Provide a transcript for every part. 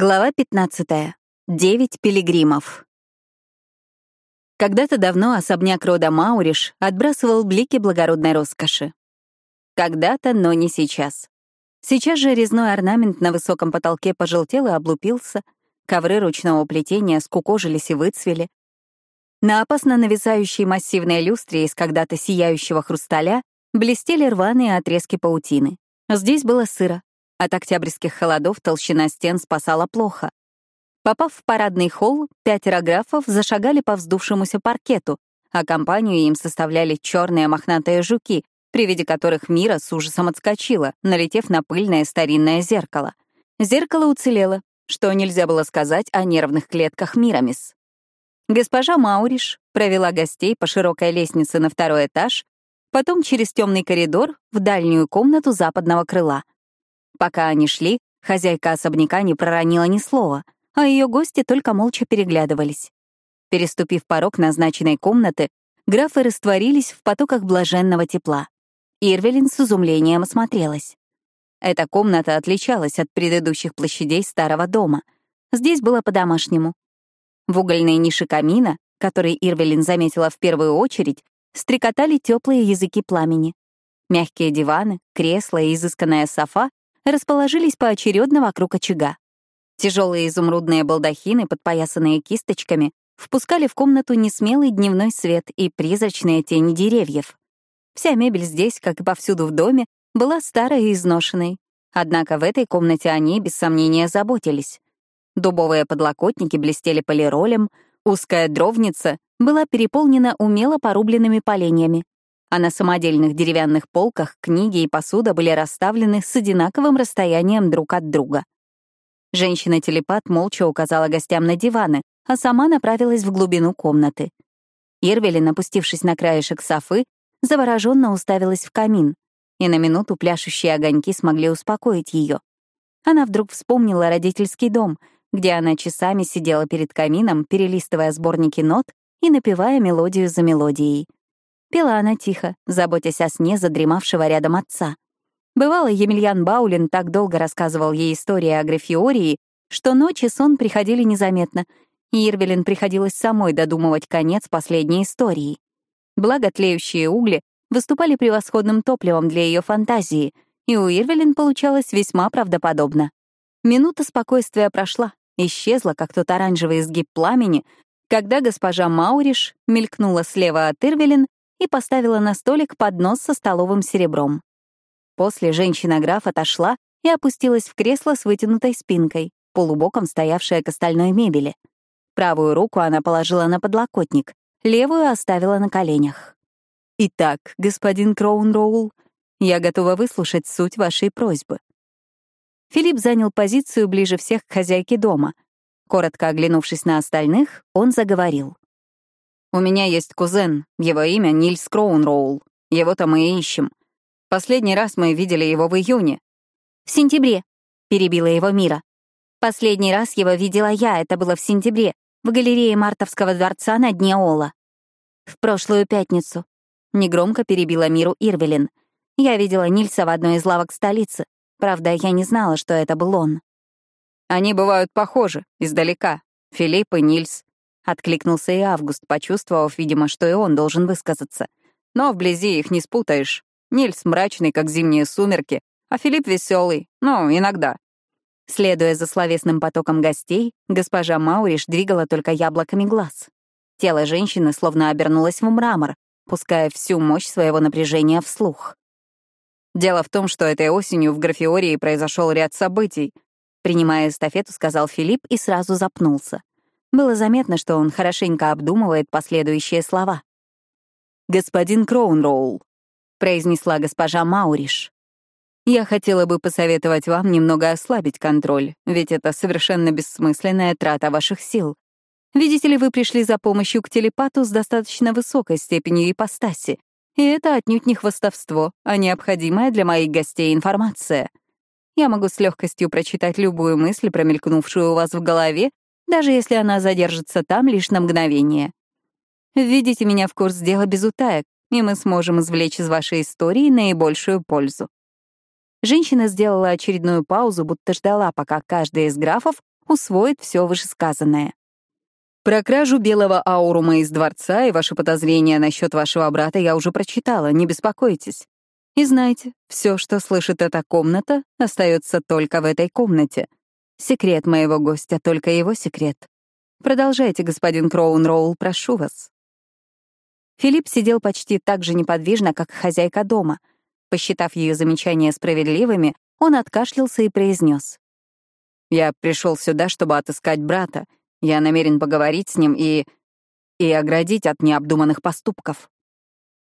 Глава 15. Девять пилигримов. Когда-то давно особняк рода Мауриш отбрасывал блики благородной роскоши. Когда-то, но не сейчас. Сейчас же резной орнамент на высоком потолке пожелтел и облупился, ковры ручного плетения скукожились и выцвели. На опасно нависающей массивной люстре из когда-то сияющего хрусталя блестели рваные отрезки паутины. Здесь было сыро, от октябрьских холодов толщина стен спасала плохо. Попав в парадный холл, пятеро графов зашагали по вздувшемуся паркету, а компанию им составляли черные мохнатые жуки, при виде которых Мира с ужасом отскочила, налетев на пыльное старинное зеркало. Зеркало уцелело, что нельзя было сказать о нервных клетках Мирамис. Госпожа Мауриш провела гостей по широкой лестнице на второй этаж, потом через темный коридор в дальнюю комнату западного крыла — Пока они шли, хозяйка особняка не проронила ни слова, а ее гости только молча переглядывались. Переступив порог назначенной комнаты, графы растворились в потоках блаженного тепла. Ирвелин с изумлением осмотрелась. Эта комната отличалась от предыдущих площадей старого дома. Здесь было по-домашнему. В угольной нише камина, который Ирвелин заметила в первую очередь, стрекотали теплые языки пламени. Мягкие диваны, кресла и изысканная софа расположились поочередно вокруг очага. Тяжелые изумрудные балдахины, подпоясанные кисточками, впускали в комнату несмелый дневной свет и призрачные тени деревьев. Вся мебель здесь, как и повсюду в доме, была старой и изношенной. Однако в этой комнате они, без сомнения, заботились. Дубовые подлокотники блестели полиролем, узкая дровница была переполнена умело порубленными поленьями, а на самодельных деревянных полках книги и посуда были расставлены с одинаковым расстоянием друг от друга. Женщина-телепат молча указала гостям на диваны, а сама направилась в глубину комнаты. Ирвелин, опустившись на краешек софы, завороженно уставилась в камин, и на минуту пляшущие огоньки смогли успокоить ее. Она вдруг вспомнила родительский дом, где она часами сидела перед камином, перелистывая сборники нот и напевая мелодию за мелодией. Пела она тихо, заботясь о сне задремавшего рядом отца. Бывало, Емельян Баулин так долго рассказывал ей истории о Графиории, что ночи сон приходили незаметно, и Ирвелин приходилось самой додумывать конец последней истории. Благо, тлеющие угли выступали превосходным топливом для ее фантазии, и у Ирвелин получалось весьма правдоподобно. Минута спокойствия прошла, исчезла, как тот оранжевый изгиб пламени, когда госпожа Мауриш мелькнула слева от Ирвелин и поставила на столик поднос со столовым серебром. После женщина-граф отошла и опустилась в кресло с вытянутой спинкой, полубоком стоявшая к остальной мебели. Правую руку она положила на подлокотник, левую оставила на коленях. «Итак, господин Кроунроул, я готова выслушать суть вашей просьбы». Филипп занял позицию ближе всех к хозяйке дома. Коротко оглянувшись на остальных, он заговорил. У меня есть кузен, его имя Нильс Кроунроул. Его-то мы и ищем. Последний раз мы видели его в июне. В сентябре, перебила его Мира. Последний раз его видела я, это было в сентябре, в галерее Мартовского дворца на дне Ола. В прошлую пятницу. Негромко перебила Миру Ирвелин. Я видела Нильса в одной из лавок столицы. Правда, я не знала, что это был он. Они бывают похожи, издалека. Филипп и Нильс. Откликнулся и Август, почувствовав, видимо, что и он должен высказаться. Но вблизи их не спутаешь. Нильс мрачный, как зимние сумерки, а Филипп веселый, ну, иногда. Следуя за словесным потоком гостей, госпожа Мауриш двигала только яблоками глаз. Тело женщины словно обернулось в мрамор, пуская всю мощь своего напряжения вслух. Дело в том, что этой осенью в Графиории произошел ряд событий. Принимая эстафету, сказал Филипп и сразу запнулся. Было заметно, что он хорошенько обдумывает последующие слова. «Господин Кроунроул», — произнесла госпожа Мауриш. «Я хотела бы посоветовать вам немного ослабить контроль, ведь это совершенно бессмысленная трата ваших сил. Видите ли, вы пришли за помощью к телепату с достаточно высокой степенью ипостаси, и это отнюдь не хвостовство, а необходимая для моих гостей информация. Я могу с легкостью прочитать любую мысль, промелькнувшую у вас в голове, даже если она задержится там лишь на мгновение. Введите меня в курс дела без утаек, и мы сможем извлечь из вашей истории наибольшую пользу. Женщина сделала очередную паузу, будто ждала, пока каждый из графов усвоит все вышесказанное. Про кражу белого аурума из дворца и ваши подозрения насчет вашего брата я уже прочитала, не беспокойтесь. И знайте, все, что слышит эта комната, остается только в этой комнате. Секрет моего гостя — только его секрет. Продолжайте, господин Кроунроул, прошу вас. Филипп сидел почти так же неподвижно, как хозяйка дома. Посчитав ее замечания справедливыми, он откашлялся и произнес. «Я пришел сюда, чтобы отыскать брата. Я намерен поговорить с ним и... и оградить от необдуманных поступков».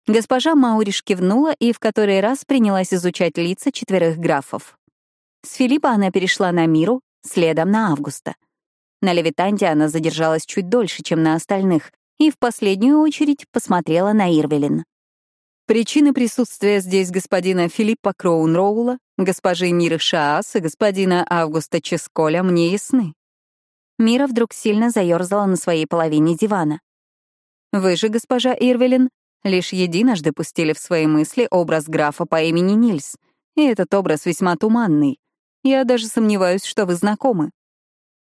Госпожа Мауриш кивнула и в который раз принялась изучать лица четверых графов. С Филиппа она перешла на Миру, следом на Августа. На Левитанте она задержалась чуть дольше, чем на остальных, и в последнюю очередь посмотрела на Ирвелин. Причины присутствия здесь господина Филиппа Кроунроула, госпожи Миры Шаас и господина Августа Ческоля мне ясны. Мира вдруг сильно заерзала на своей половине дивана. Вы же, госпожа Ирвелин, лишь единожды пустили в свои мысли образ графа по имени Нильс, и этот образ весьма туманный. Я даже сомневаюсь, что вы знакомы.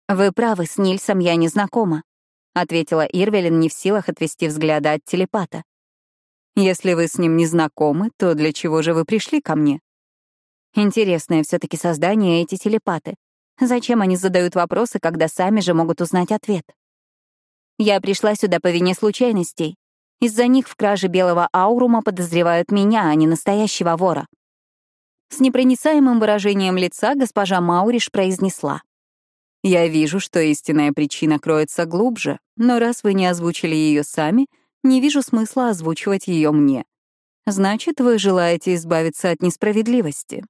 Вы правы, с Нильсом я не знакома. — ответила Ирвелин, не в силах отвести взгляда от телепата. «Если вы с ним не знакомы, то для чего же вы пришли ко мне?» Интересное все таки создание эти телепаты. Зачем они задают вопросы, когда сами же могут узнать ответ? Я пришла сюда по вине случайностей. Из-за них в краже белого аурума подозревают меня, а не настоящего вора. С непроницаемым выражением лица госпожа Мауриш произнесла. Я вижу, что истинная причина кроется глубже, но раз вы не озвучили ее сами, не вижу смысла озвучивать ее мне. Значит, вы желаете избавиться от несправедливости.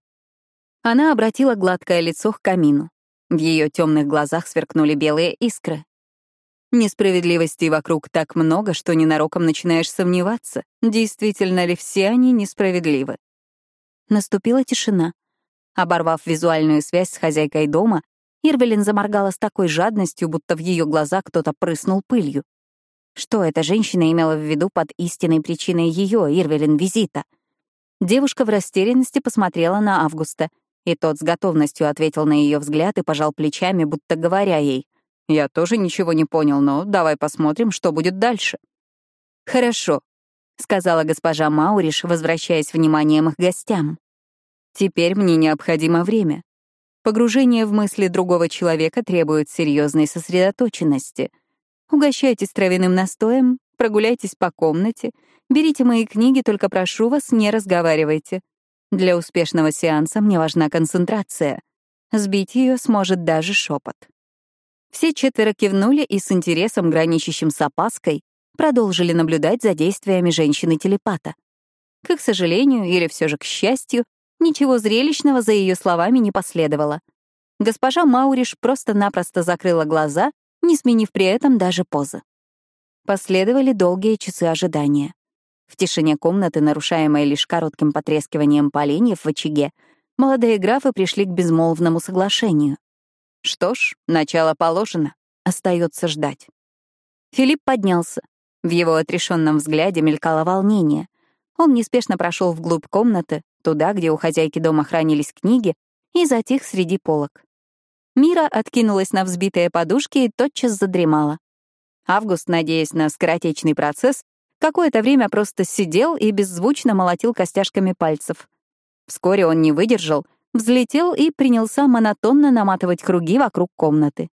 Она обратила гладкое лицо к камину. В ее темных глазах сверкнули белые искры. Несправедливостей вокруг так много, что ненароком начинаешь сомневаться, действительно ли все они несправедливы. Наступила тишина. Оборвав визуальную связь с хозяйкой дома, Ирвелин заморгала с такой жадностью, будто в ее глаза кто-то прыснул пылью. Что эта женщина имела в виду под истинной причиной ее, Ирвелин, визита? Девушка в растерянности посмотрела на Августа, и тот с готовностью ответил на ее взгляд и пожал плечами, будто говоря ей, «Я тоже ничего не понял, но давай посмотрим, что будет дальше». «Хорошо», — сказала госпожа Мауриш, возвращаясь вниманием к гостям. «Теперь мне необходимо время. Погружение в мысли другого человека требует серьезной сосредоточенности. Угощайтесь травяным настоем, прогуляйтесь по комнате, берите мои книги, только прошу вас, не разговаривайте. Для успешного сеанса мне важна концентрация. Сбить ее сможет даже шепот. Все четверо кивнули и с интересом, граничащим с опаской, продолжили наблюдать за действиями женщины-телепата. К их сожалению, или все же к счастью, Ничего зрелищного за ее словами не последовало. Госпожа Мауриш просто-напросто закрыла глаза, не сменив при этом даже позы. Последовали долгие часы ожидания. В тишине комнаты, нарушаемой лишь коротким потрескиванием поленьев в очаге, молодые графы пришли к безмолвному соглашению. Что ж, начало положено, остается ждать. Филипп поднялся. В его отрешенном взгляде мелькало волнение. Он неспешно прошел вглубь комнаты, туда, где у хозяйки дома хранились книги, и затих среди полок. Мира откинулась на взбитые подушки и тотчас задремала. Август, надеясь на скоротечный процесс, какое-то время просто сидел и беззвучно молотил костяшками пальцев. Вскоре он не выдержал, взлетел и принялся монотонно наматывать круги вокруг комнаты.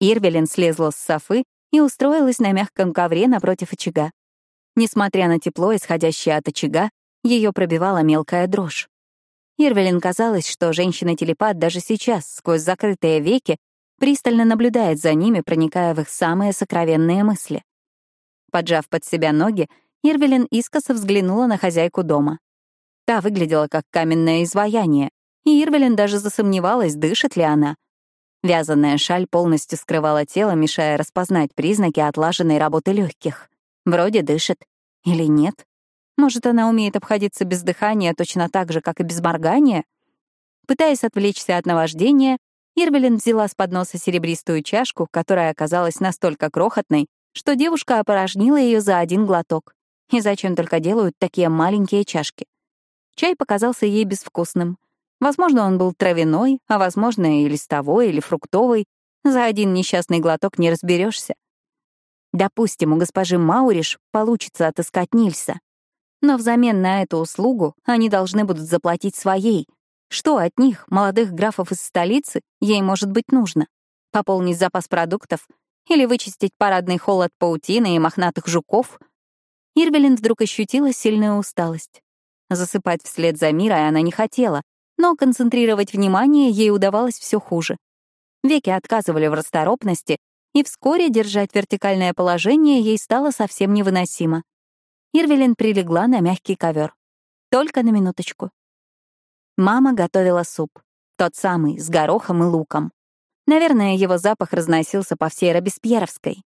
Ирвелин слезла с софы и устроилась на мягком ковре напротив очага. Несмотря на тепло, исходящее от очага, ее пробивала мелкая дрожь. Ирвелин казалось, что женщина-телепат даже сейчас, сквозь закрытые веки, пристально наблюдает за ними, проникая в их самые сокровенные мысли. Поджав под себя ноги, Ирвелин искоса взглянула на хозяйку дома. Та выглядела как каменное изваяние, и Ирвелин даже засомневалась, дышит ли она. Вязаная шаль полностью скрывала тело, мешая распознать признаки отлаженной работы легких. Вроде дышит. Или нет? Может, она умеет обходиться без дыхания точно так же, как и без моргания? Пытаясь отвлечься от наваждения, Ирвелин взяла с подноса серебристую чашку, которая оказалась настолько крохотной, что девушка опорожнила ее за один глоток. И зачем только делают такие маленькие чашки? Чай показался ей безвкусным. Возможно, он был травяной, а возможно, и листовой, или фруктовый. За один несчастный глоток не разберешься. Допустим, у госпожи Мауриш получится отыскать Нильса. Но взамен на эту услугу они должны будут заплатить своей. Что от них, молодых графов из столицы, ей может быть нужно? Пополнить запас продуктов или вычистить парадный холл от паутины и мохнатых жуков? Ирвелин вдруг ощутила сильную усталость. Засыпать вслед за Мирой она не хотела, но концентрировать внимание ей удавалось все хуже. Веки отказывали в расторопности, и вскоре держать вертикальное положение ей стало совсем невыносимо. Ирвелин прилегла на мягкий ковер. Только на минуточку. Мама готовила суп. Тот самый, с горохом и луком. Наверное, его запах разносился по всей Робеспьеровской.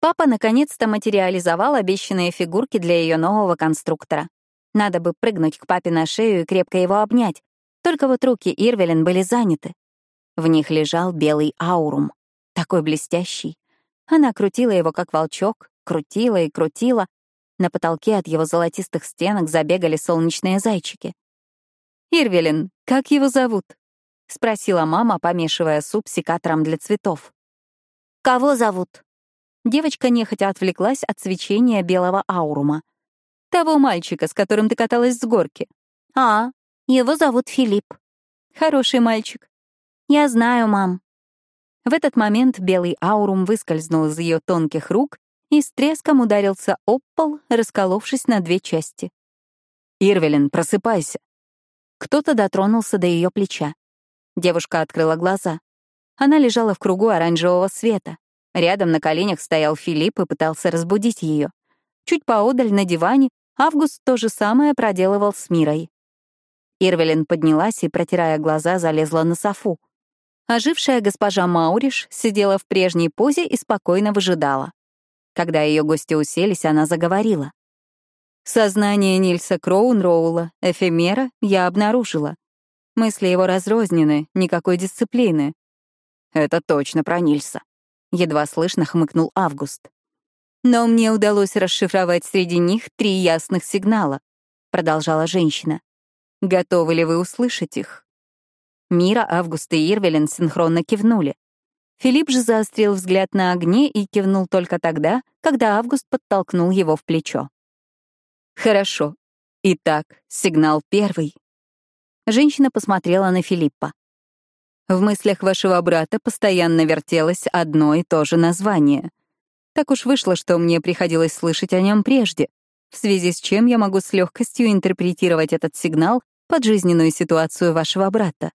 Папа наконец-то материализовал обещанные фигурки для ее нового конструктора. Надо бы прыгнуть к папе на шею и крепко его обнять. Только вот руки Ирвелин были заняты. В них лежал белый аурум, такой блестящий. Она крутила его, как волчок, крутила и крутила. На потолке от его золотистых стенок забегали солнечные зайчики. «Ирвелин, как его зовут?» — спросила мама, помешивая суп секатором для цветов. «Кого зовут?» Девочка нехотя отвлеклась от свечения белого аурума. «Того мальчика, с которым ты каталась с горки». «А, его зовут Филипп». «Хороший мальчик. «Я знаю, мам». В этот момент белый аурум выскользнул из ее тонких рук и с треском ударился об пол, расколовшись на две части. «Ирвелин, просыпайся!» Кто-то дотронулся до ее плеча. Девушка открыла глаза. Она лежала в кругу оранжевого света. Рядом на коленях стоял Филипп и пытался разбудить ее. Чуть поодаль на диване Август то же самое проделывал с Мирой. Ирвелин поднялась и, протирая глаза, залезла на софу. Ожившая госпожа Мауриш сидела в прежней позе и спокойно выжидала. Когда ее гости уселись, она заговорила. Сознание Нильса Кроунроула, эфемера, я обнаружила. Мысли его разрознены, никакой дисциплины. Это точно про Нильса. Едва слышно хмыкнул Август. Но мне удалось расшифровать среди них три ясных сигнала, продолжала женщина. Готовы ли вы услышать их? Мира, Август и Ирвелин синхронно кивнули. Филипп же заострил взгляд на огне и кивнул только тогда, когда Август подтолкнул его в плечо. «Хорошо. Итак, сигнал первый». Женщина посмотрела на Филиппа. «В мыслях вашего брата постоянно вертелось одно и то же название. Так уж вышло, что мне приходилось слышать о нем прежде, в связи с чем я могу с легкостью интерпретировать этот сигнал под жизненную ситуацию вашего брата.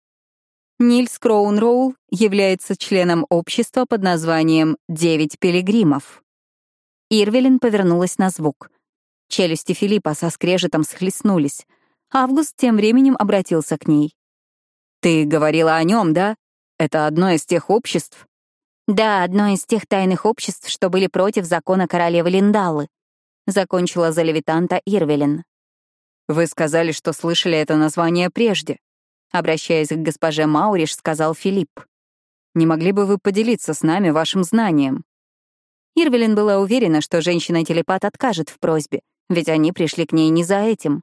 Нильс Кроунроул является членом общества под названием «Девять пилигримов». Ирвелин повернулась на звук. Челюсти Филиппа со скрежетом схлестнулись. Август тем временем обратился к ней. «Ты говорила о нем, да? Это одно из тех обществ?» «Да, одно из тех тайных обществ, что были против закона королевы Линдалы», — закончила за левитанта Ирвелин. «Вы сказали, что слышали это название прежде», Обращаясь к госпоже Мауриш, сказал Филипп. «Не могли бы вы поделиться с нами вашим знанием?» Ирвелин была уверена, что женщина-телепат откажет в просьбе, ведь они пришли к ней не за этим.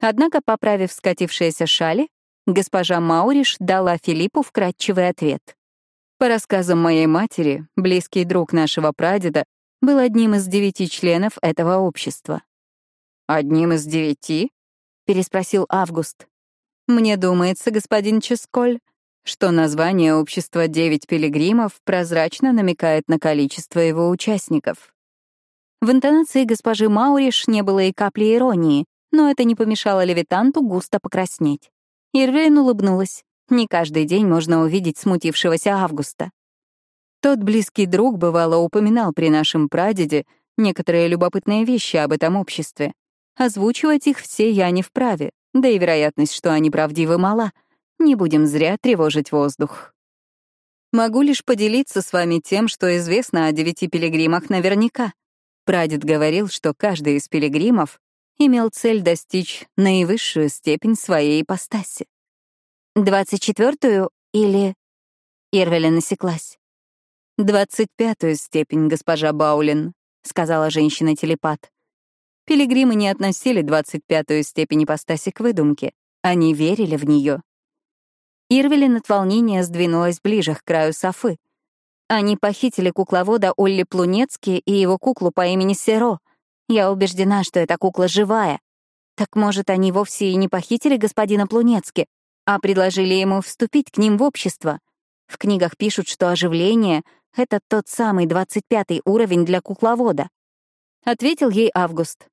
Однако, поправив скатившиеся шали, госпожа Мауриш дала Филиппу вкратчивый ответ. По рассказам моей матери, близкий друг нашего прадеда был одним из девяти членов этого общества. «Одним из девяти?» — переспросил Август. Мне думается, господин Ческоль, что название общества «Девять пилигримов» прозрачно намекает на количество его участников. В интонации госпожи Мауриш не было и капли иронии, но это не помешало левитанту густо покраснеть. Ирвейн улыбнулась. Не каждый день можно увидеть смутившегося Августа. Тот близкий друг, бывало, упоминал при нашем прадеде некоторые любопытные вещи об этом обществе. Озвучивать их все я не вправе, да и вероятность, что они правдивы, мала. Не будем зря тревожить воздух. Могу лишь поделиться с вами тем, что известно о девяти пилигримах наверняка. Прадед говорил, что каждый из пилигримов имел цель достичь наивысшую степень своей ипостаси. «Двадцать четвертую или...» Ирвеля насеклась. «Двадцать пятую степень, госпожа Баулин», — сказала женщина-телепат. Пилигримы не относили 25-ю степень ипостаси к выдумке. Они верили в нее. Ирвелин от волнения сдвинулась ближе к краю Софы. Они похитили кукловода Олли Плунецки и его куклу по имени Серо. Я убеждена, что эта кукла живая. Так, может, они вовсе и не похитили господина Плунецки, а предложили ему вступить к ним в общество. В книгах пишут, что оживление — это тот самый 25-й уровень для кукловода. Ответил ей Август.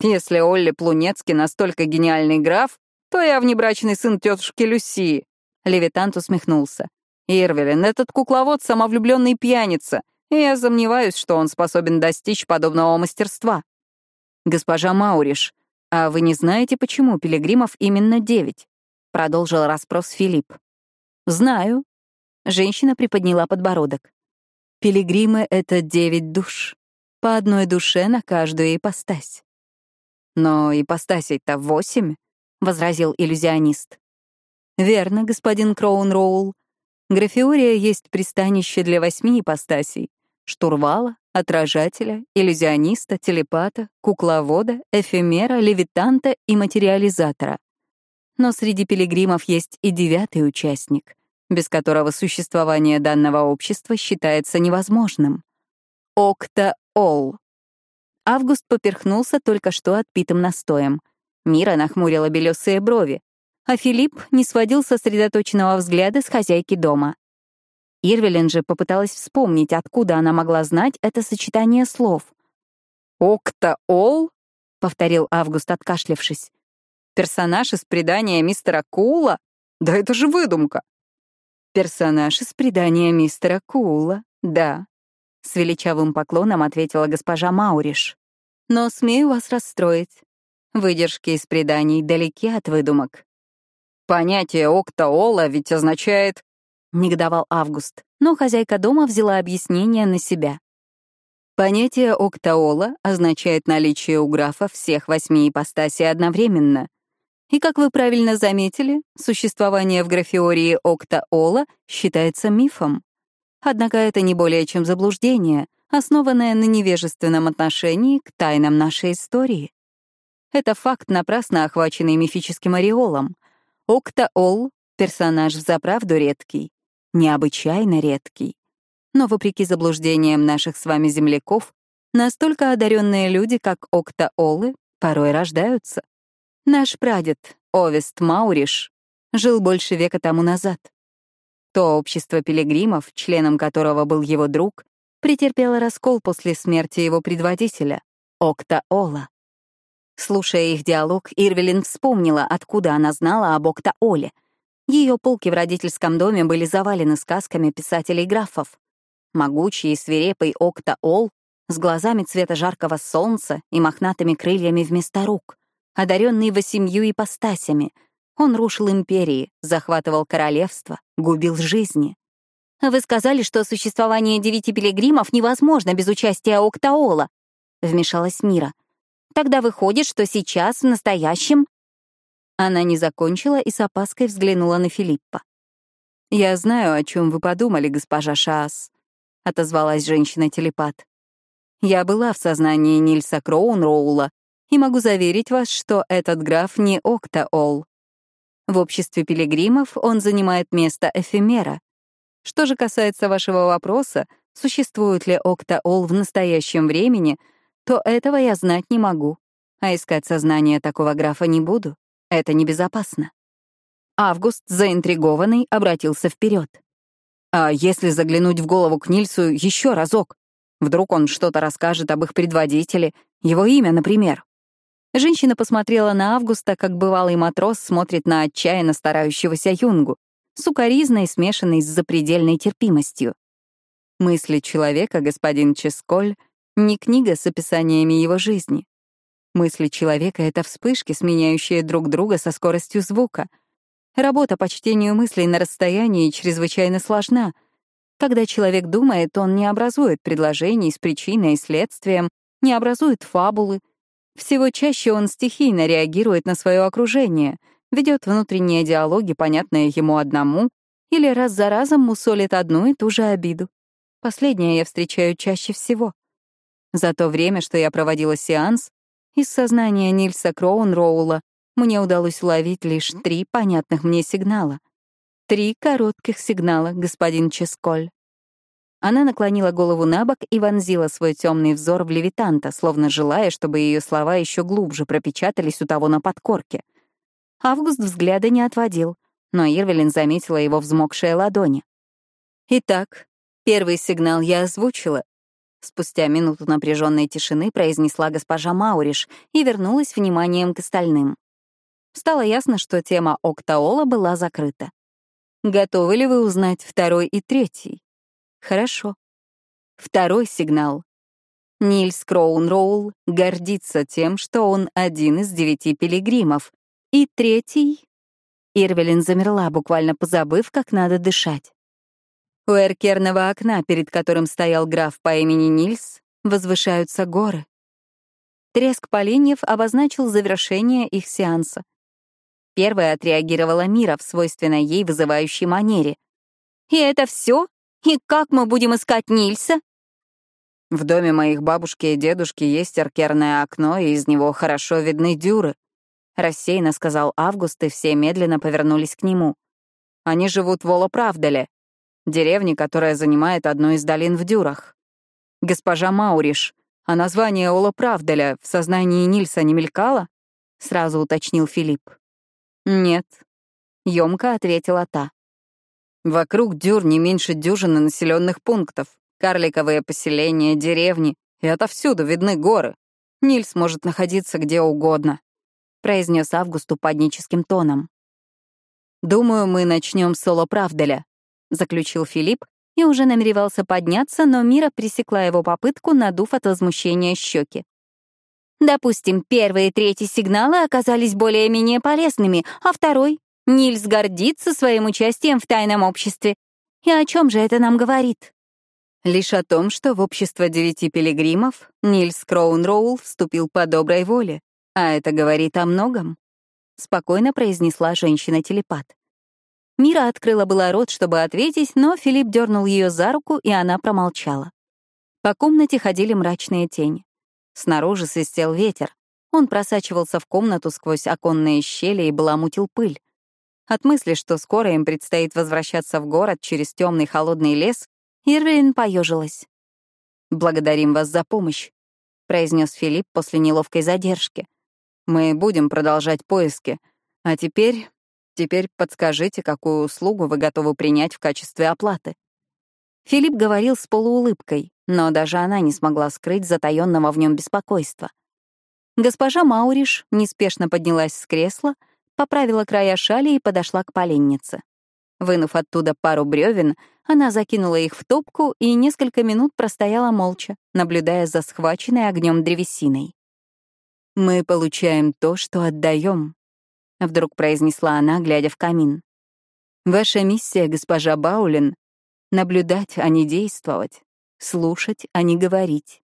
«Если Олли Плунецкий настолько гениальный граф, то я внебрачный сын тетушки Люси. Левитант усмехнулся. «Ирвелин, этот кукловод — самовлюбленный пьяница, и я сомневаюсь, что он способен достичь подобного мастерства». «Госпожа Мауриш, а вы не знаете, почему пилигримов именно девять?» — продолжил расспрос Филипп. «Знаю». Женщина приподняла подбородок. «Пилигримы — это девять душ, по одной душе на каждую ипостась». «Но ипостасей-то восемь», — возразил иллюзионист. «Верно, господин Кроунроул. Графиория есть пристанище для восьми ипостасей — штурвала, отражателя, иллюзиониста, телепата, кукловода, эфемера, левитанта и материализатора. Но среди пилигримов есть и девятый участник, без которого существование данного общества считается невозможным. Окта-Ол. Август поперхнулся только что отпитым настоем. Мира нахмурила белесые брови, а Филипп не сводил сосредоточенного взгляда с хозяйки дома. Ирвелин же попыталась вспомнить, откуда она могла знать это сочетание слов. «Окта-Ол?» — повторил Август, откашлявшись. «Персонаж из предания мистера Кула? Да это же выдумка!» «Персонаж из предания мистера Кула, да», — с величавым поклоном ответила госпожа Мауриш. «Но смею вас расстроить. Выдержки из преданий далеки от выдумок. «Понятие октаола ведь означает...» — негодовал Август, но хозяйка дома взяла объяснение на себя. Понятие октаола означает наличие у графа всех восьми ипостасей одновременно. И, как вы правильно заметили, существование в графеории октаола считается мифом. Однако это не более чем заблуждение, основанное на невежественном отношении к тайнам нашей истории. Это факт, напрасно охваченный мифическим ореолом — Октаол — персонаж взаправду редкий, необычайно редкий. Но вопреки заблуждениям наших с вами земляков, настолько одаренные люди, как Октаолы, порой рождаются. Наш прадед, Овест Мауриш, жил больше века тому назад. То общество пилигримов, членом которого был его друг, претерпело раскол после смерти его предводителя, Октаола. Слушая их диалог, Ирвелин вспомнила, откуда она знала об Окта-Оле. Ее полки в родительском доме были завалены сказками писателей-графов. Могучий и свирепый Окта-Ол с глазами цвета жаркого солнца и мохнатыми крыльями вместо рук, одаренный восемью ипостасями, он рушил империи, захватывал королевство, губил жизни. «Вы сказали, что существование девяти пилигримов невозможно без участия Октаола», — вмешалась Мира — Тогда выходит, что сейчас, в настоящем...» Она не закончила и с опаской взглянула на Филиппа. «Я знаю, о чем вы подумали, госпожа Шаас», — отозвалась женщина-телепат. «Я была в сознании Нильса Кроунроула и могу заверить вас, что этот граф не Октаол. В обществе пилигримов он занимает место эфемера. Что же касается вашего вопроса, существует ли Октаол в настоящем времени — то этого я знать не могу. А искать сознание такого графа не буду. Это небезопасно. Август, заинтригованный, обратился вперед. А если заглянуть в голову к Нильсу еще разок? Вдруг он что-то расскажет об их предводителе, его имя, например. Женщина посмотрела на Августа, как бывалый матрос смотрит на отчаянно старающегося юнгу, сукоризной, смешанной с запредельной терпимостью. Мысли человека, господин Ческоль, не книга с описаниями его жизни. Мысли человека — это вспышки, сменяющие друг друга со скоростью звука. Работа по чтению мыслей на расстоянии чрезвычайно сложна. Когда человек думает, он не образует предложений с причиной и следствием, не образует фабулы. Всего чаще он стихийно реагирует на свое окружение, ведет внутренние диалоги, понятные ему одному, или раз за разом мусолит одну и ту же обиду. Последнее я встречаю чаще всего — за то время, что я проводила сеанс, из сознания Нильса Кроунроула мне удалось уловить лишь три понятных мне сигнала. Три коротких сигнала, господин Ческоль. Она наклонила голову на бок и вонзила свой темный взор в левитанта, словно желая, чтобы ее слова еще глубже пропечатались у того на подкорке. Август взгляда не отводил, но Ирвелин заметила его взмокшие ладони. «Итак, первый сигнал я озвучила», — спустя минуту напряженной тишины произнесла госпожа Мауриш и вернулась вниманием к остальным. Стало ясно, что тема Октаола была закрыта. «Готовы ли вы узнать второй и третий?» Хорошо. Второй сигнал. Нильс Кроунроул гордится тем, что он один из девяти пилигримов. И третий... Ирвелин замерла, буквально позабыв, как надо дышать. У эркерного окна, перед которым стоял граф по имени Нильс, возвышаются горы. Треск поленьев обозначил завершение их сеанса. Первая отреагировала Мира в свойственной ей вызывающей манере. «И это все? И как мы будем искать Нильса? В доме моих бабушки и дедушки есть аркерное окно, и из него хорошо видны дюры. Рассеянно сказал Август, и все медленно повернулись к нему. Они живут в Олоправдале, деревне, которая занимает одну из долин в дюрах. Госпожа Мауриш, а название Олоправдаля в сознании Нильса не мелькало? Сразу уточнил Филипп. Нет, Ёмко ответила та. Вокруг дюр не меньше дюжины населенных пунктов, карликовые поселения, деревни, и отовсюду видны горы. Нильс может находиться где угодно», — произнес Август упадническим тоном. «Думаю, мы начнем с Соло Правделя», — заключил Филипп и уже намеревался подняться, но Мира пресекла его попытку, надув от возмущения щеки. Допустим, первый и третий сигналы оказались более-менее полезными, а второй Нильс гордится своим участием в тайном обществе. И о чем же это нам говорит? Лишь о том, что в общество девяти пилигримов Нильс Кроунроул вступил по доброй воле, а это говорит о многом. Спокойно произнесла женщина-телепат. Мира открыла было рот, чтобы ответить, но Филипп дернул ее за руку, и она промолчала. По комнате ходили мрачные тени. Снаружи свистел ветер. Он просачивался в комнату сквозь оконные щели и баламутил пыль. От мысли, что скоро им предстоит возвращаться в город через темный холодный лес, Ирвин поежилась. «Благодарим вас за помощь», — произнес Филипп после неловкой задержки. «Мы будем продолжать поиски. А теперь... Теперь подскажите, какую услугу вы готовы принять в качестве оплаты». Филипп говорил с полуулыбкой, но даже она не смогла скрыть затаённого в нем беспокойства. Госпожа Мауриш неспешно поднялась с кресла — поправила края шали и подошла к поленнице. Вынув оттуда пару бревен, она закинула их в топку и несколько минут простояла молча, наблюдая за схваченной огнем древесиной. «Мы получаем то, что отдаем», — вдруг произнесла она, глядя в камин. «Ваша миссия, госпожа Баулин, — наблюдать, а не действовать, слушать, а не говорить,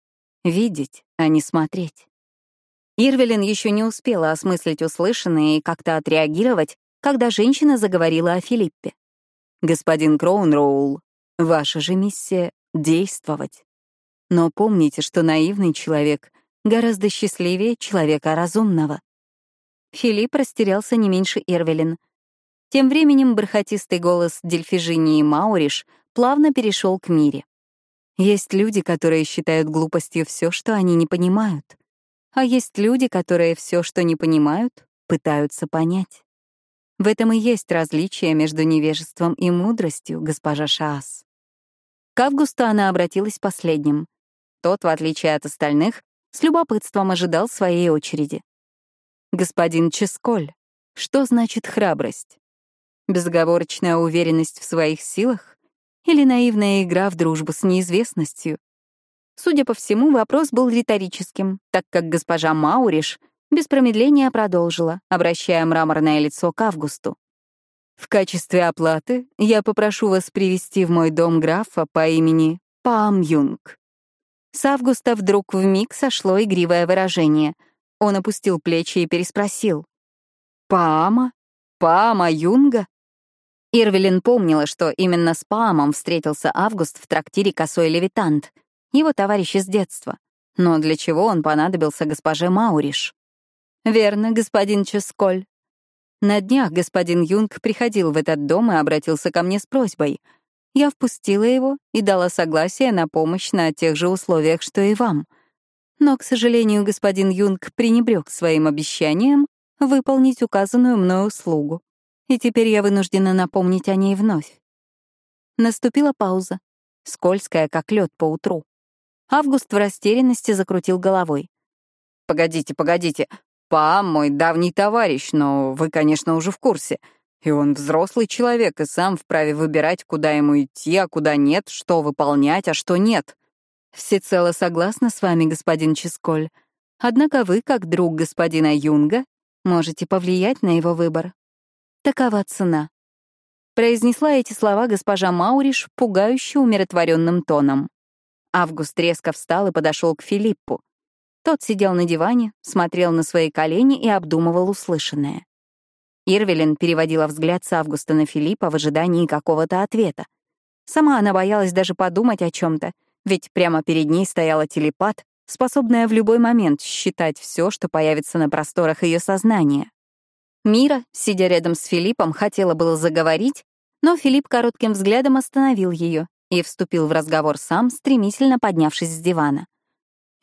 видеть, а не смотреть. Ирвелин еще не успела осмыслить услышанное и как-то отреагировать, когда женщина заговорила о Филиппе. «Господин Кроунроул, ваша же миссия — действовать. Но помните, что наивный человек гораздо счастливее человека разумного». Филипп растерялся не меньше Ирвелин. Тем временем бархатистый голос Дельфижинии Мауриш плавно перешел к Мире. Есть люди, которые считают глупостью все, что они не понимают — а есть люди, которые все, что не понимают, пытаются понять. В этом и есть различие между невежеством и мудростью, госпожа Шаас. К Августу она обратилась последним. Тот, в отличие от остальных, с любопытством ожидал своей очереди. «Господин Ческоль, что значит храбрость? Безоговорочная уверенность в своих силах или наивная игра в дружбу с неизвестностью? Судя по всему, вопрос был риторическим, так как госпожа Мауриш без промедления продолжила, обращая мраморное лицо к Августу. «В качестве оплаты я попрошу вас привести в мой дом графа по имени Пам Юнг». С Августа вдруг вмиг сошло игривое выражение. Он опустил плечи и переспросил. «Паама? Паама Юнга?» Ирвелин помнила, что именно с Паамом встретился Август в трактире «Косой левитант», его товарищ из детства. Но для чего он понадобился госпоже Мауриш? Верно, господин Ческоль. На днях господин Юнг приходил в этот дом и обратился ко мне с просьбой. я впустила его и дала согласие на помощь на тех же условиях, что и вам. Но, к сожалению, господин Юнг пренебрег своим обещанием выполнить указанную мной услугу. И теперь я вынуждена напомнить о ней вновь. Наступила пауза, скользкая, как лед по утру. Август в растерянности закрутил головой. «Погодите, погодите. Паам мой давний товарищ, но вы, конечно, уже в курсе. И он взрослый человек и сам вправе выбирать, куда ему идти, а куда нет, что выполнять, а что нет». «Всецело согласна с вами, господин Ческоль. Однако вы, как друг господина Юнга, можете повлиять на его выбор. Такова цена. Произнесла эти слова госпожа Мауриш пугающе умиротворенным тоном. Август резко встал и подошел к Филиппу. Тот сидел на диване, смотрел на свои колени и обдумывал услышанное. Ирвелин переводила взгляд с Августа на Филиппа в ожидании какого-то ответа. Сама она боялась даже подумать о чем то ведь прямо перед ней стояла телепат, способная в любой момент считать все, что появится на просторах ее сознания. Мира, сидя рядом с Филиппом, хотела было заговорить, но Филипп коротким взглядом остановил ее и вступил в разговор сам, стремительно поднявшись с дивана.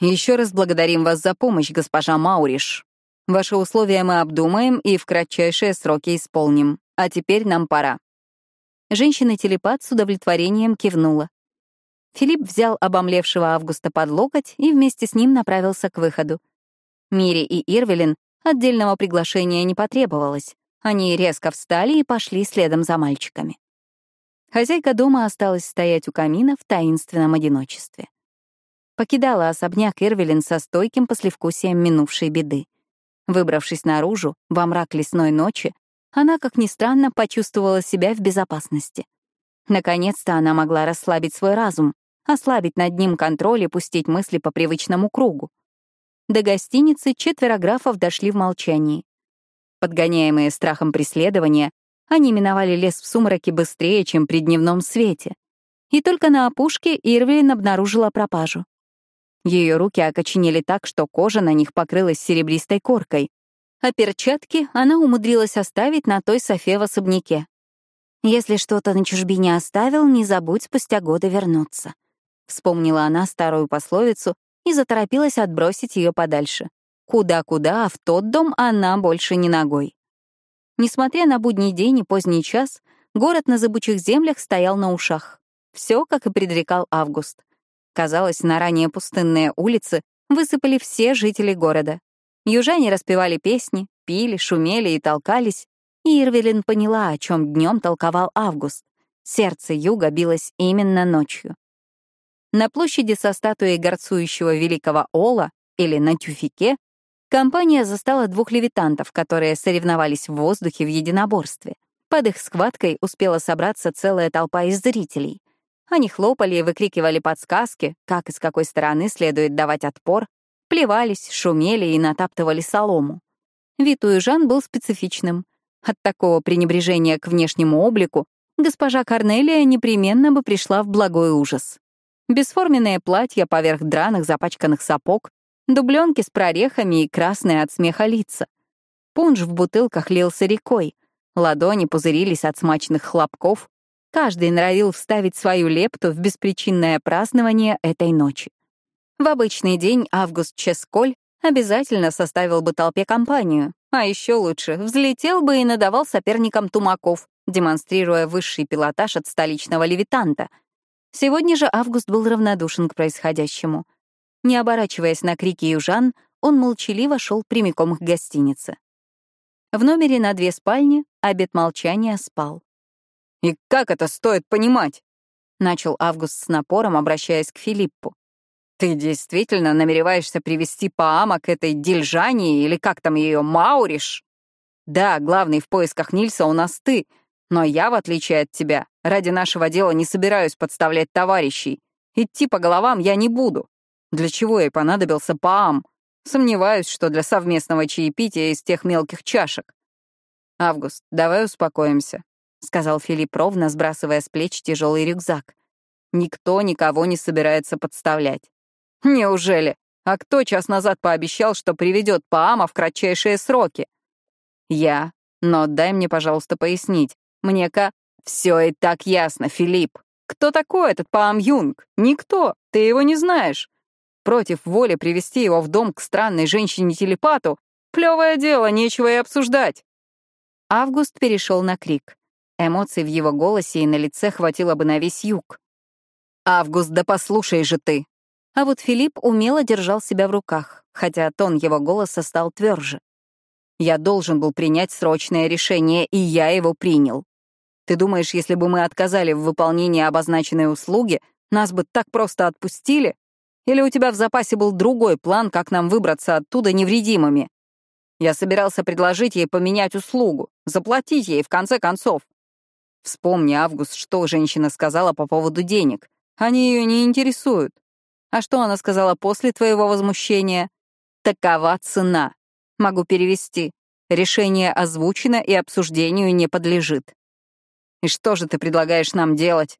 «Еще раз благодарим вас за помощь, госпожа Мауриш. Ваши условия мы обдумаем и в кратчайшие сроки исполним. А теперь нам пора». Женщина-телепат с удовлетворением кивнула. Филипп взял обомлевшего Августа под локоть и вместе с ним направился к выходу. Мире и Ирвелин отдельного приглашения не потребовалось. Они резко встали и пошли следом за мальчиками. Хозяйка дома осталась стоять у камина в таинственном одиночестве. Покидала особняк Ирвелин со стойким послевкусием минувшей беды. Выбравшись наружу, во мрак лесной ночи, она, как ни странно, почувствовала себя в безопасности. Наконец-то она могла расслабить свой разум, ослабить над ним контроль и пустить мысли по привычному кругу. До гостиницы четверо графов дошли в молчании. Подгоняемые страхом преследования, они миновали лес в сумраке быстрее, чем при дневном свете. И только на опушке Ирвелин обнаружила пропажу. Ее руки окоченели так, что кожа на них покрылась серебристой коркой, а перчатки она умудрилась оставить на той софе в особняке. «Если что-то на чужбине оставил, не забудь спустя годы вернуться», Вспомнила она старую пословицу и заторопилась отбросить ее подальше. Куда-куда, а в тот дом она больше не ногой. Несмотря на будний день и поздний час, город на зыбучих землях стоял на ушах. Все, как и предрекал Август. Казалось, на ранее пустынные улицы высыпали все жители города. Южане распевали песни, пили, шумели и толкались, и Ирвелин поняла, о чем днем толковал Август. Сердце юга билось именно ночью. На площади со статуей горцующего великого Ола, или на тюфике, компания застала двух левитантов, которые соревновались в воздухе в единоборстве. Под их схваткой успела собраться целая толпа из зрителей. Они хлопали и выкрикивали подсказки, как и с какой стороны следует давать отпор, плевались, шумели и натаптывали солому. Вид у Жан был специфичным. От такого пренебрежения к внешнему облику госпожа Корнелия непременно бы пришла в благой ужас. Бесформенные платья поверх драных запачканных сапог, дубленки с прорехами и красные от смеха лица. Пунш в бутылках лился рекой, ладони пузырились от смачных хлопков. Каждый норовил вставить свою лепту в беспричинное празднование этой ночи. В обычный день Август Ческоль обязательно составил бы толпе компанию, а еще лучше взлетел бы и надавал соперникам тумаков, демонстрируя высший пилотаж от столичного левитанта — Сегодня же Август был равнодушен к происходящему. Не оборачиваясь на крики южан, он молчаливо шел прямиком к гостинице. В номере на две спальни обед молчания спал. «И как это стоит понимать?» — начал Август с напором, обращаясь к Филиппу. «Ты действительно намереваешься привести Паама к этой Дильжане или как там ее, Мауриш? Да, главный в поисках Нильса у нас ты — но я, в отличие от тебя, ради нашего дела не собираюсь подставлять товарищей. Идти по головам я не буду. Для чего ей понадобился Паам? Сомневаюсь, что для совместного чаепития из тех мелких чашек. «Август, давай успокоимся», — сказал Филипп ровно, сбрасывая с плеч тяжелый рюкзак. «Никто никого не собирается подставлять». «Неужели? А кто час назад пообещал, что приведет Паама в кратчайшие сроки?» «Я. Но дай мне, пожалуйста, пояснить. Мне-ка... Все и так ясно, Филипп. Кто такой этот Паам Юнг? Никто, ты его не знаешь. Против воли привести его в дом к странной женщине-телепату — плевое дело, нечего и обсуждать. Август перешел на крик. Эмоций в его голосе и на лице хватило бы на весь юг. «Август, да послушай же ты!» А вот Филипп умело держал себя в руках, хотя тон его голоса стал тверже. «Я должен был принять срочное решение, и я его принял. Ты думаешь, если бы мы отказали в выполнении обозначенной услуги, нас бы так просто отпустили? Или у тебя в запасе был другой план, как нам выбраться оттуда невредимыми? Я собирался предложить ей поменять услугу, заплатить ей в конце концов. Вспомни, Август, что женщина сказала по поводу денег. Они ее не интересуют. А что она сказала после твоего возмущения? Такова цена. Могу перевести. Решение озвучено и обсуждению не подлежит. И что же ты предлагаешь нам делать?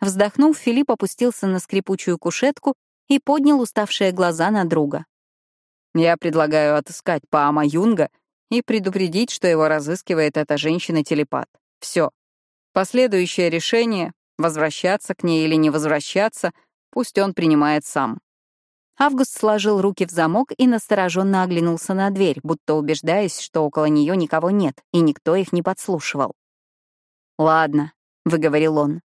Вздохнув, Филипп опустился на скрипучую кушетку и поднял уставшие глаза на друга. Я предлагаю отыскать Паама Юнга и предупредить, что его разыскивает эта женщина-телепат. Все. Последующее решение — возвращаться к ней или не возвращаться — пусть он принимает сам. Август сложил руки в замок и настороженно оглянулся на дверь, будто убеждаясь, что около нее никого нет, и никто их не подслушивал. «Ладно», — выговорил он.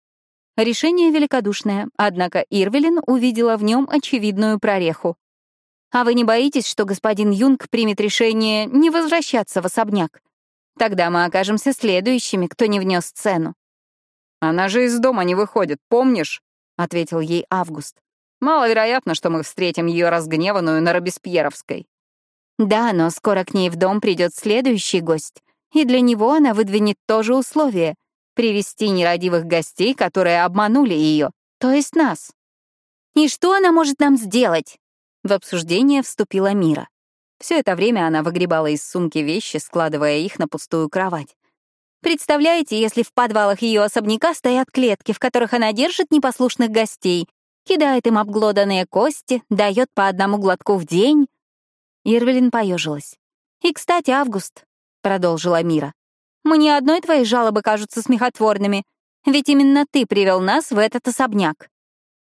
Решение великодушное, однако Ирвелин увидела в нем очевидную прореху. «А вы не боитесь, что господин Юнг примет решение не возвращаться в особняк? Тогда мы окажемся следующими, кто не внес цену». «Она же из дома не выходит, помнишь?» — ответил ей Август. «Маловероятно, что мы встретим ее разгневанную на Робеспьеровской». «Да, но скоро к ней в дом придет следующий гость, и для него она выдвинет то же условие — привести нерадивых гостей, которые обманули ее, то есть нас. «И что она может нам сделать?» В обсуждение вступила Мира. Все это время она выгребала из сумки вещи, складывая их на пустую кровать. Представляете, если в подвалах ее особняка стоят клетки, в которых она держит непослушных гостей, кидает им обглоданные кости, дает по одному глотку в день. Ирвелин поежилась. «И, кстати, Август», — продолжила Мира, мне одной твои жалобы кажутся смехотворными, ведь именно ты привел нас в этот особняк».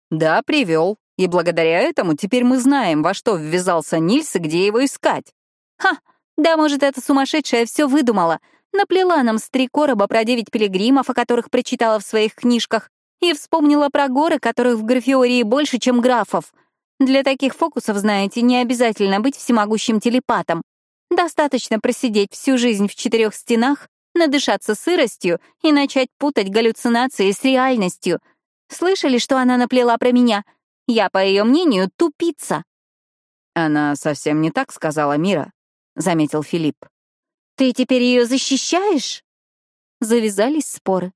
«Да, привел. И благодаря этому теперь мы знаем, во что ввязался Нильс и где его искать». «Ха! Да, может, эта сумасшедшая все выдумала. Наплела нам с три короба про девять пилигримов, о которых прочитала в своих книжках, и вспомнила про горы, которых в Графиории больше, чем графов. Для таких фокусов, знаете, не обязательно быть всемогущим телепатом. Достаточно просидеть всю жизнь в четырех стенах, надышаться сыростью и начать путать галлюцинации с реальностью. Слышали, что она наплела про меня? Я, по ее мнению, тупица. Она совсем не так сказала Мира, заметил Филипп. Ты теперь ее защищаешь? Завязались споры.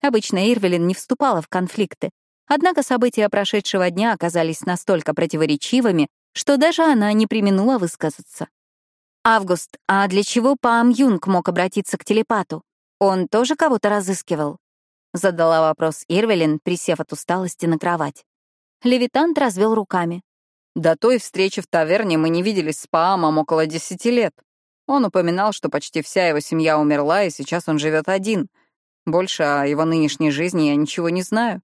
Обычно Ирвелин не вступала в конфликты, однако события прошедшего дня оказались настолько противоречивыми, что даже она не применула высказаться. «Август, а для чего Паам Юнг мог обратиться к телепату? Он тоже кого-то разыскивал?» Задала вопрос Ирвелин, присев от усталости на кровать. Левитант развел руками. «До той встречи в таверне мы не виделись с Паамом около десяти лет. Он упоминал, что почти вся его семья умерла, и сейчас он живет один. Больше о его нынешней жизни я ничего не знаю.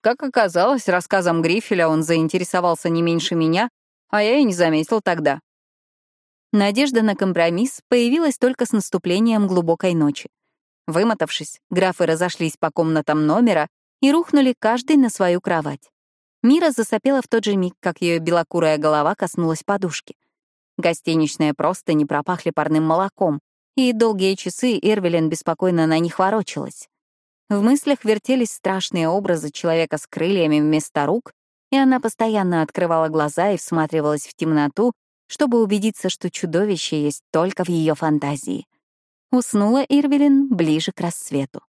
Как оказалось, рассказом Грифеля он заинтересовался не меньше меня, а я и не заметил тогда. Надежда на компромисс появилась только с наступлением глубокой ночи. Вымотавшись, графы разошлись по комнатам номера и рухнули каждый на свою кровать. Мира засопела в тот же миг, как ее белокурая голова коснулась подушки. Гостиничные просто не пропахли парным молоком, и долгие часы Эрвелин беспокойно на них ворочалась. В мыслях вертелись страшные образы человека с крыльями вместо рук, и она постоянно открывала глаза и всматривалась в темноту, чтобы убедиться, что чудовище есть только в ее фантазии. Уснула Ирвелин ближе к рассвету.